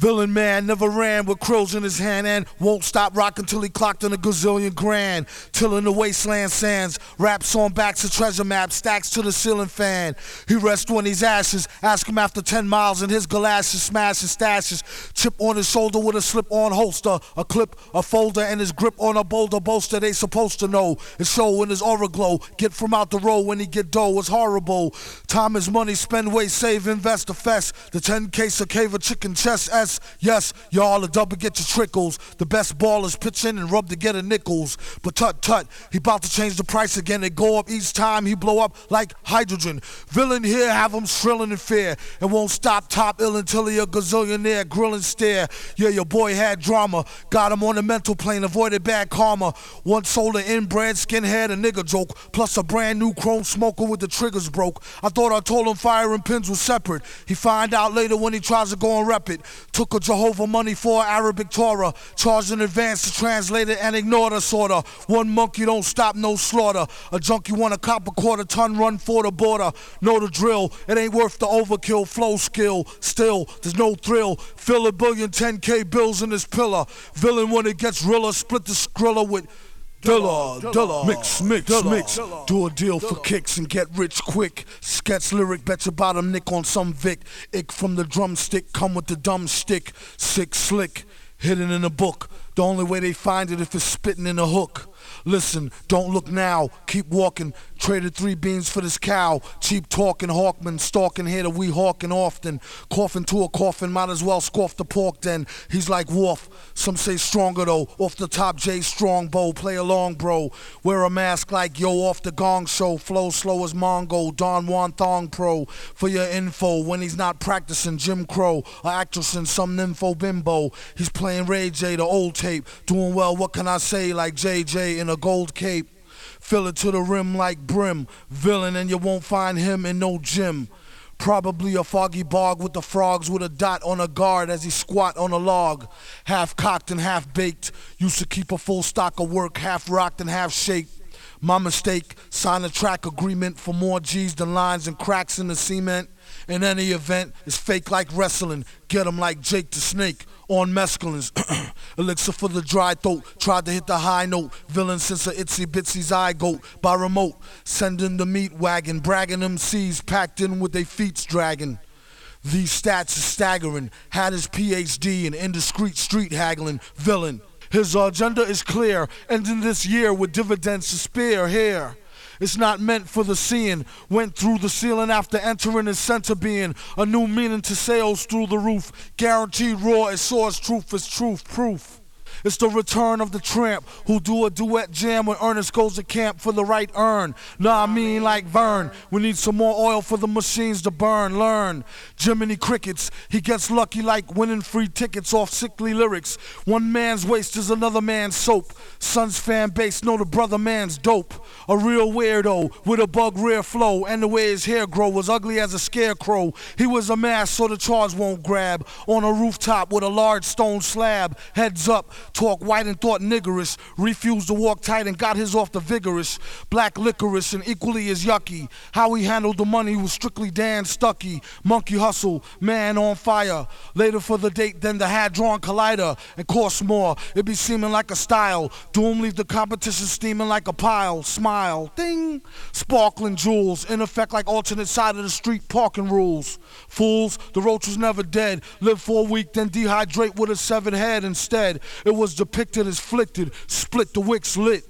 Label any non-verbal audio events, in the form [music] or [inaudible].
Villain man never ran with crows in his hand and won't stop rocking till he clocked in a gazillion grand. Till in the wasteland sands, raps on backs of treasure maps, stacks to the ceiling fan. He rests when he's ashes, ask him after 10 miles and his galoshes smash his stashes. Chip on his shoulder with a slip on holster, a clip, a folder, and his grip on a boulder bolster. They supposed to know. It show in his aura glow. Get from out the road when he get dough. It's horrible. Time is money, spend, waste, save, invest, the fest. The 10 case of cave of chicken chest S. Yes, y'all, the double get your trickles. The best ballers pitch in and rub together nickels. But tut tut, he about to change the price again. They go up each time he blow up like hydrogen. Villain here have him shrilling in fear. And won't stop top ill until he a gazillionaire. Grilling stare. Yeah, your boy had drama. Got him on the mental plane, avoided bad karma. One sold an inbred skinhead, a nigga joke. Plus a brand new chrome smoker with the triggers broke. I thought I told him fire and pins was separate. He find out later when he tries to go and rep it. Took a Jehovah money for Arabic Torah. Charged in advance to translate it and ignore the sorta. One monkey don't stop, no slaughter. A junkie want a cop a quarter ton run for the border. Know the drill, it ain't worth the overkill. Flow skill, still, there's no thrill. Fill a billion 10k bills in this pillar. Villain when it gets realer, split the skrilla with. Dilla, Dilla, mix, mix, mix. Do a deal for kicks and get rich quick. Sketch lyric, bet your bottom nick on some Vic. Ick from the drumstick, come with the dumb stick. Sick, slick, hidden in a book. The only way they find it if it's spitting in a hook. Listen, don't look now, keep walking. Traded three beans for this cow. Cheap talking, Hawkman, stalking here to we hawking often. Coughing to a coffin, might as well scoff the pork then. He's like Wolf, some say stronger though. Off the top, Jay Strongbow, play along, bro. Wear a mask like yo off the gong show. Flow slow as Mongo, Don Juan Thong Pro. For your info, when he's not practicing Jim Crow, a actress in some nympho bimbo. He's playing Ray J, the old tape. Doing well, what can I say, like JJ in a gold cape. Fill it to the rim like brim. Villain, and you won't find him in no gym. Probably a foggy bog with the frogs with a dot on a guard as he squat on a log. Half cocked and half baked. Used to keep a full stock of work, half rocked and half shaked. My mistake, sign a track agreement for more G's than lines and cracks in the cement. In any event, it's fake like wrestling. Get 'em like Jake the Snake on mescalines. [clears throat] Elixir for the dry throat. Tried to hit the high note. Villain since a itsy bitsy zygote. By remote. Sending the meat wagon. Bragging MCs packed in with their feet dragging. These stats are staggering. Had his PhD in indiscreet street haggling. Villain. His agenda is clear. Ending this year with dividends to spare here. It's not meant for the seeing. Went through the ceiling after entering his center being. A new meaning to sales through the roof. Guaranteed raw as source truth is truth proof. It's the return of the tramp who do a duet jam when Ernest goes to camp for the right urn. Nah, I mean like Vern. We need some more oil for the machines to burn. Learn. Jiminy Crickets, he gets lucky like winning free tickets off sickly lyrics. One man's waste is another man's soap. Son's fan base know the brother man's dope. A real weirdo with a bug rear flow and the way his hair grow was ugly as a scarecrow. He was a mass so the charge won't grab. On a rooftop with a large stone slab. Heads up, Talk white and thought niggerish. Refused to walk tight and got his off the vigorous. Black licorice and equally as yucky. How he handled the money was strictly Dan Stucky. Monkey hustle, man on fire. Later for the date than the Hadron Collider. And cost more. It be seeming like a style. Doom leave the competition steaming like a pile. Smile. Ding. Sparkling jewels. In effect like alternate side of the street parking rules. Fools, the roach was never dead. Live for a week, then dehydrate with a severed head instead. It was depicted as flicted, split the wicks lit.